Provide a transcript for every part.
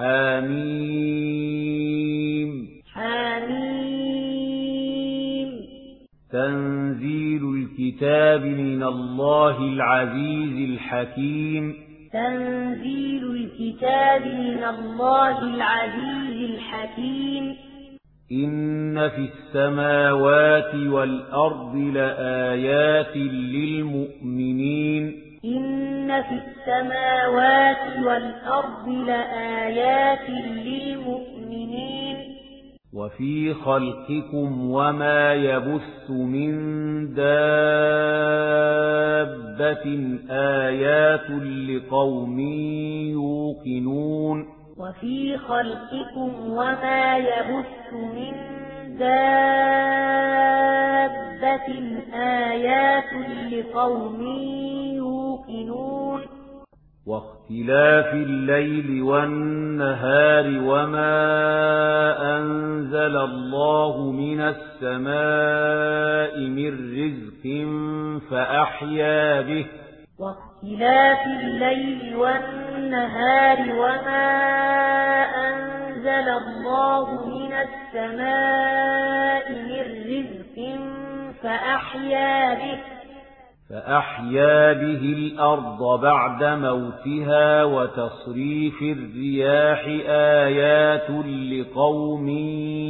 حميم حميم تنزيل الكتاب من الله العزيز الحكيم. تنزيل الكتاب من الله العزيز الحكيم. إن في السماوات والأرض لآيات للمؤمنين. إن في السماوات والأرض لآيات للمؤمنين وفي خلقكم وما يبث من دابة آيات لقوم يوقنون وفي خلقكم وما يبث من دابة دابة آيات لقوم يوقنون واختلاف الليل والنهار وما أنزل الله من السماء من رزق فأحيا به واختلاف الليل والنهار وما أنزل الله من السماء فأحيا به. فأحيا به الأرض بعد موتها وتصريف الرياح آيات لقوم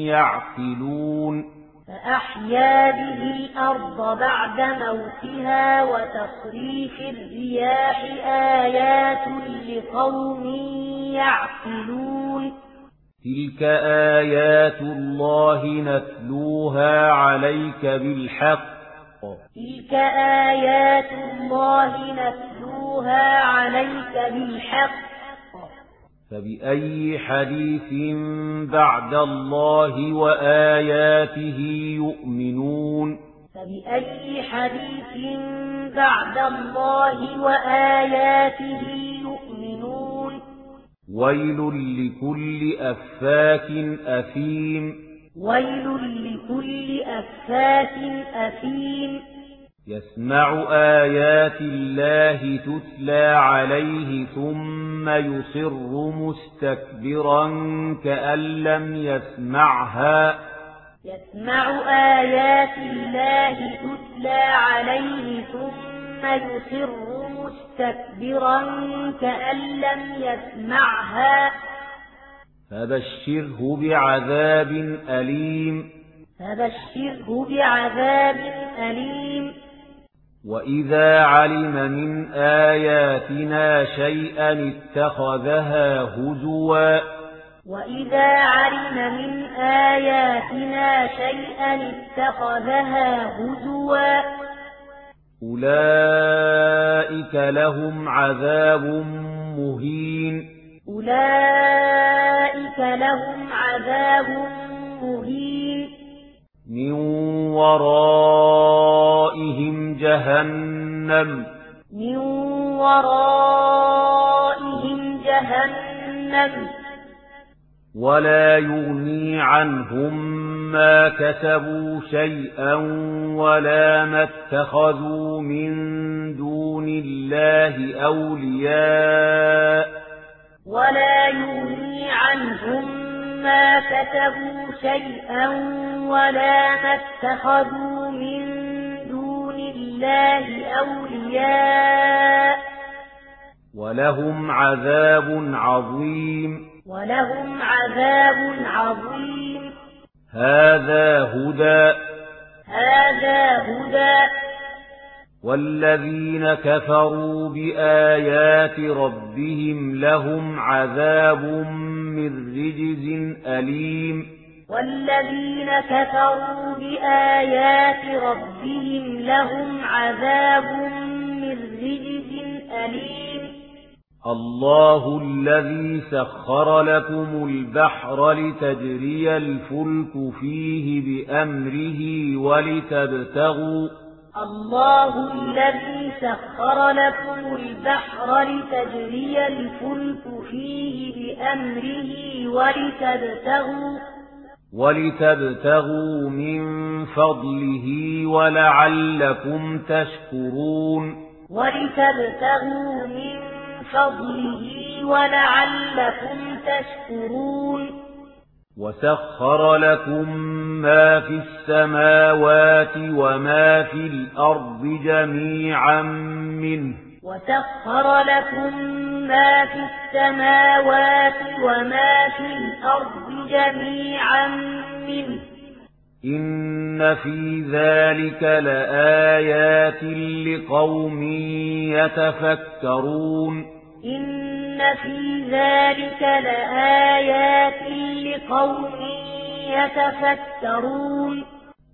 يعقلون. فأحيا به الأرض بعد موتها وتصريف الرياح آيات لقوم يعقلون. تلك آيات الله نتلوها عليك بالحق تلك آيات الله نتلوها عليك بالحق فبأي حديث بعد الله وآياته يؤمنون فبأي حديث بعد الله وآياته ويل لكل أفاك أثيم ويل لكل أفاك أثيم يسمع آيات الله تتلى عليه ثم يصر مستكبرا كأن لم يسمعها يسمع آيات الله تتلى عليه ثم يحمل سر مستكبرا كأن لم يسمعها فبشره بعذاب أليم فبشره بعذاب أليم وَإِذَا عَلِمَ مِنْ آيَاتِنَا شَيْئًا اتَّخَذَهَا هُزُوًا وَإِذَا عَلِمَ مِنْ آيَاتِنَا شَيْئًا اتَّخَذَهَا هُزُوًا أولئك لهم عذاب مهين أولئك لهم عذاب مهين من ورائهم جهنم من ورائهم جهنم ولا يغني عنهم ما كسبوا شيئا ولا ما اتخذوا من دون الله أولياء ولا يغني عنهم ما كسبوا شيئا ولا ما اتخذوا من دون الله أولياء ولهم عذاب عظيم ولهم عذاب عظيم. هذا هدى. هذا هدى. والذين كفروا بآيات ربهم لهم عذاب من رجز أليم. والذين كفروا بآيات ربهم لهم عذاب من رجز أليم. الله الذي سخر لكم البحر لتجري الفلك فيه بأمره ولتبتغوا الله الذي سخر لكم البحر لتجري الفلك فيه بأمره ولتبتغوا ولتبتغوا من فضله ولعلكم تشكرون ولتبتغوا من فضله ولعلكم تشكرون. وسخر لكم ما في السماوات وما في الأرض جميعا منه. وسخر لكم ما في السماوات وما في الأرض جميعا منه. إن في ذلك لآيات لقوم يتفكرون إن في ذلك لآيات لقوم يتفكرون